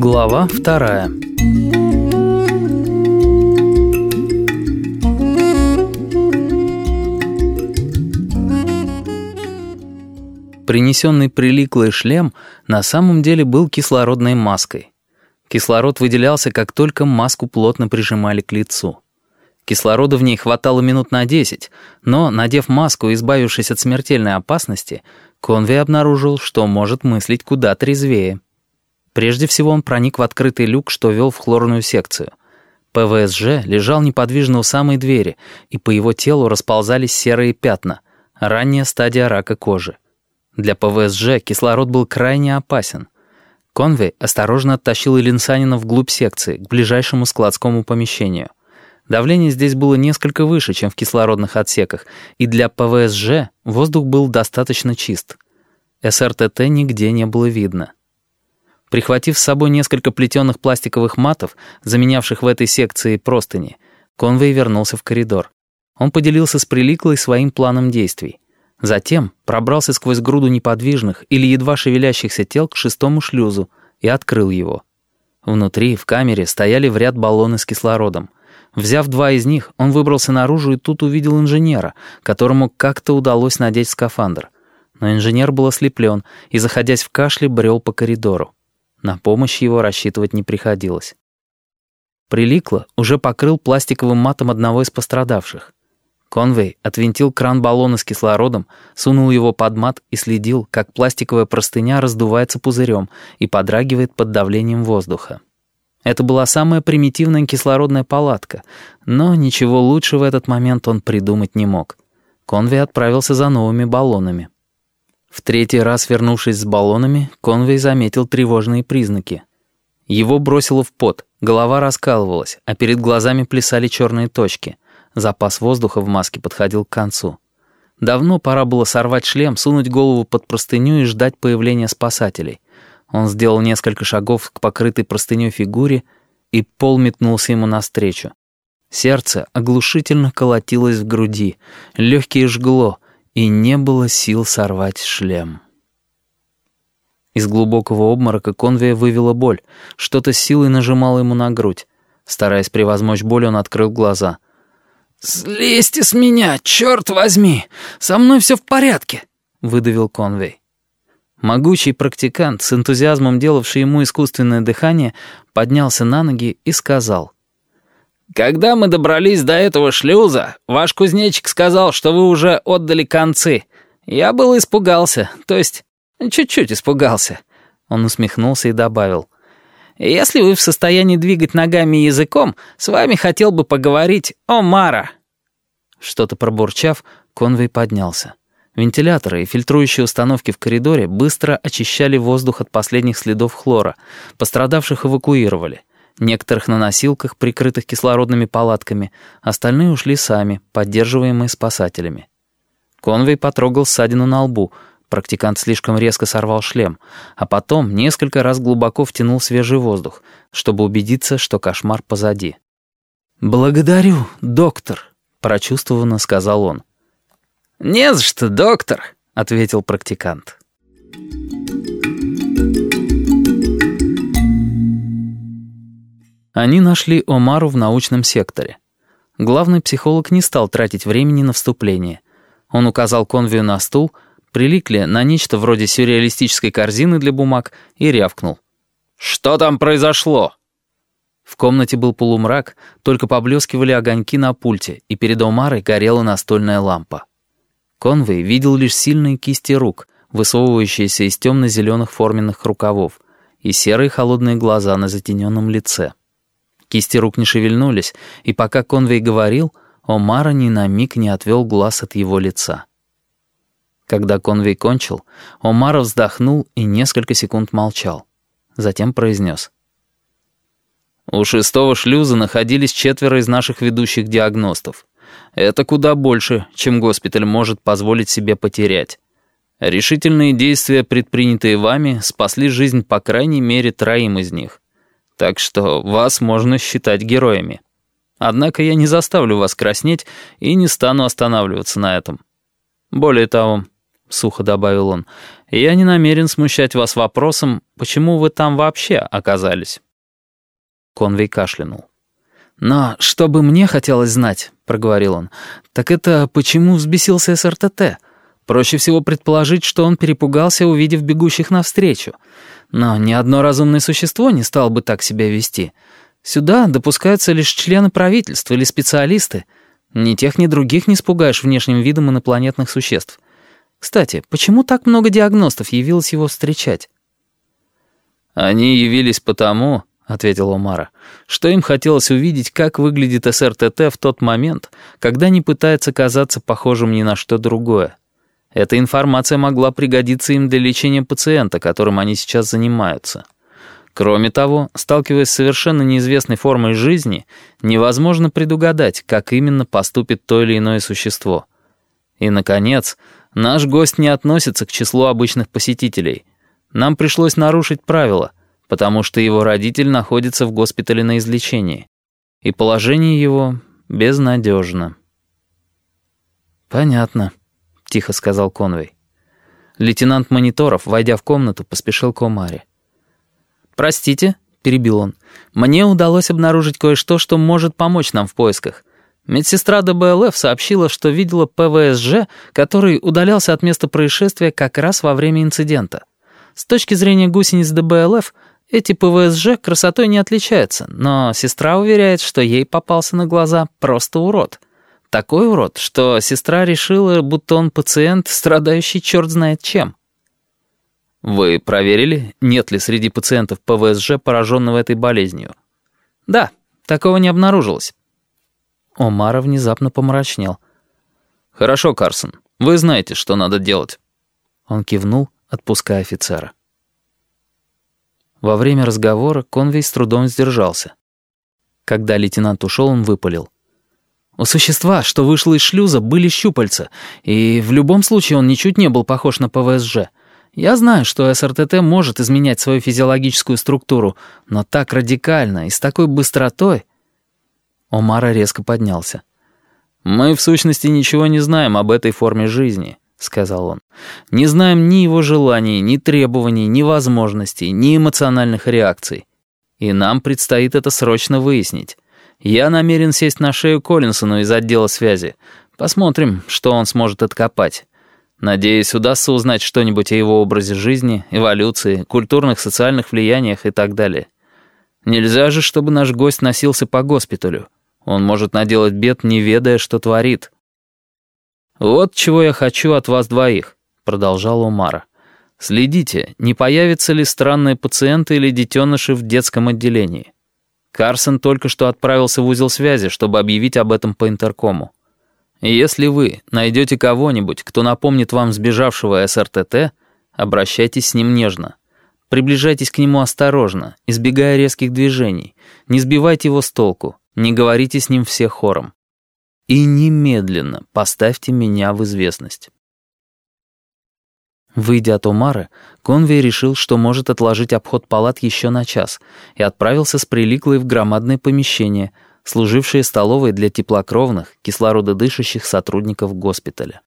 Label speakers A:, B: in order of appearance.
A: Глава вторая. Принесенный приликлый шлем на самом деле был кислородной маской. Кислород выделялся, как только маску плотно прижимали к лицу. Кислорода в ней хватало минут на десять, но, надев маску и избавившись от смертельной опасности, Конви обнаружил, что может мыслить куда трезвее. Прежде всего он проник в открытый люк, что вел в хлорную секцию. ПВСЖ лежал неподвижно у самой двери, и по его телу расползались серые пятна, ранняя стадия рака кожи. Для ПВСЖ кислород был крайне опасен. Конвей осторожно оттащил Ильинсанина вглубь секции, к ближайшему складскому помещению. Давление здесь было несколько выше, чем в кислородных отсеках, и для ПВСЖ воздух был достаточно чист. СРТТ нигде не было видно. Прихватив с собой несколько плетеных пластиковых матов, заменявших в этой секции простыни, Конвей вернулся в коридор. Он поделился с Приликлой своим планом действий. Затем пробрался сквозь груду неподвижных или едва шевелящихся тел к шестому шлюзу и открыл его. Внутри, в камере, стояли в ряд баллоны с кислородом. Взяв два из них, он выбрался наружу и тут увидел инженера, которому как-то удалось надеть скафандр. Но инженер был ослеплен и, заходясь в кашле, брел по коридору. На помощь его рассчитывать не приходилось. Приликло уже покрыл пластиковым матом одного из пострадавших. Конвей отвинтил кран баллона с кислородом, сунул его под мат и следил, как пластиковая простыня раздувается пузырем и подрагивает под давлением воздуха. Это была самая примитивная кислородная палатка, но ничего лучше в этот момент он придумать не мог. Конвей отправился за новыми баллонами. В третий раз, вернувшись с баллонами, Конвей заметил тревожные признаки. Его бросило в пот, голова раскалывалась, а перед глазами плясали черные точки. Запас воздуха в маске подходил к концу. Давно пора было сорвать шлем, сунуть голову под простыню и ждать появления спасателей. Он сделал несколько шагов к покрытой простыней фигуре, и пол метнулся ему навстречу. Сердце оглушительно колотилось в груди, легкие жгло, и не было сил сорвать шлем. Из глубокого обморока Конвия вывела боль, что-то силой нажимало ему на грудь. Стараясь превозмочь боль, он открыл глаза. «Слезьте с меня, черт возьми! Со мной все в порядке!» — выдавил Конвей. Могучий практикант, с энтузиазмом делавший ему искусственное дыхание, поднялся на ноги и сказал. «Когда мы добрались до этого шлюза, ваш кузнечик сказал, что вы уже отдали концы. Я был испугался, то есть чуть-чуть испугался». Он усмехнулся и добавил. «Если вы в состоянии двигать ногами и языком, с вами хотел бы поговорить Омара». Что-то пробурчав, Конвей поднялся. Вентиляторы и фильтрующие установки в коридоре быстро очищали воздух от последних следов хлора. Пострадавших эвакуировали. Некоторых на носилках, прикрытых кислородными палатками, остальные ушли сами, поддерживаемые спасателями. Конвей потрогал ссадину на лбу. Практикант слишком резко сорвал шлем, а потом несколько раз глубоко втянул свежий воздух, чтобы убедиться, что кошмар позади. «Благодарю, доктор», — прочувствованно сказал он. «Не за что, доктор», — ответил практикант. Они нашли Омару в научном секторе. Главный психолог не стал тратить времени на вступление. Он указал конвию на стул, приликли на нечто вроде сюрреалистической корзины для бумаг и рявкнул. «Что там произошло?» В комнате был полумрак, только поблескивали огоньки на пульте, и перед Омарой горела настольная лампа. Конвей видел лишь сильные кисти рук, высовывающиеся из темно-зеленых форменных рукавов, и серые холодные глаза на затененном лице. Кисти рук не шевельнулись, и пока Конвей говорил, Омара ни на миг не отвел глаз от его лица. Когда Конвей кончил, Омара вздохнул и несколько секунд молчал. Затем произнес. «У шестого шлюза находились четверо из наших ведущих диагностов. Это куда больше, чем госпиталь может позволить себе потерять. Решительные действия, предпринятые вами, спасли жизнь по крайней мере троим из них. Так что вас можно считать героями. Однако я не заставлю вас краснеть и не стану останавливаться на этом. Более того, — сухо добавил он, — «я не намерен смущать вас вопросом, почему вы там вообще оказались». Конвей кашлянул. «Но что бы мне хотелось знать», — проговорил он, — «так это почему взбесился СРТТ? Проще всего предположить, что он перепугался, увидев бегущих навстречу. Но ни одно разумное существо не стало бы так себя вести. Сюда допускаются лишь члены правительства или специалисты. Ни тех, ни других не спугаешь внешним видом инопланетных существ. Кстати, почему так много диагностов явилось его встречать?» «Они явились потому», — ответил Омара, «что им хотелось увидеть, как выглядит СРТТ в тот момент, когда не пытается казаться похожим ни на что другое. Эта информация могла пригодиться им для лечения пациента, которым они сейчас занимаются. Кроме того, сталкиваясь с совершенно неизвестной формой жизни, невозможно предугадать, как именно поступит то или иное существо. И, наконец, наш гость не относится к числу обычных посетителей. Нам пришлось нарушить правила, потому что его родитель находится в госпитале на излечении, и положение его безнадежно. «Понятно», — тихо сказал Конвей. Лейтенант Мониторов, войдя в комнату, поспешил к Омаре. «Простите», — перебил он, — «мне удалось обнаружить кое-что, что может помочь нам в поисках. Медсестра ДБЛФ сообщила, что видела ПВСЖ, который удалялся от места происшествия как раз во время инцидента. С точки зрения гусениц ДБЛФ — эти ПВСЖ красотой не отличаются, но сестра уверяет, что ей попался на глаза просто урод. Такой урод, что сестра решила, будто он пациент, страдающий черт знает чем. Вы проверили, нет ли среди пациентов ПВСЖ, пораженного этой болезнью? Да, такого не обнаружилось. Омара внезапно помрачнел. «Хорошо, Карсон, вы знаете, что надо делать». Он кивнул, отпуская офицера. Во время разговора Конвей с трудом сдержался. Когда лейтенант ушел, он выпалил. У существа, что вышло из шлюза, были щупальца, и в любом случае он ничуть не был похож на ПВСЖ. Я знаю, что СРТТ может изменять свою физиологическую структуру, но так радикально и с такой быстротой... Омара резко поднялся. «Мы, в сущности, ничего не знаем об этой форме жизни. — сказал он. «Не знаем ни его желаний, ни требований, ни возможностей, ни эмоциональных реакций. И нам предстоит это срочно выяснить. Я намерен сесть на шею Коллинсону из отдела связи. Посмотрим, что он сможет откопать. Надеюсь, удастся узнать что-нибудь о его образе жизни, эволюции, культурных, социальных влияниях и так далее. Нельзя же, чтобы наш гость носился по госпиталю. Он может наделать бед, не ведая, что творит». «Вот чего я хочу от вас двоих», — продолжал Умара. «Следите, не появятся ли странные пациенты или детеныши в детском отделении. Карсон только что отправился в узел связи, чтобы объявить об этом по интеркому. если вы найдете кого-нибудь, кто напомнит вам сбежавшего СРТТ, обращайтесь с ним нежно. Приближайтесь к нему осторожно, избегая резких движений. Не сбивайте его с толку, не говорите с ним все хором. И немедленно поставьте меня в известность. Выйдя от Умары, Конвей решил, что может отложить обход палат еще на час, и отправился с приликлой в громадное помещение, служившее столовой для теплокровных, кислорододышащих сотрудников госпиталя.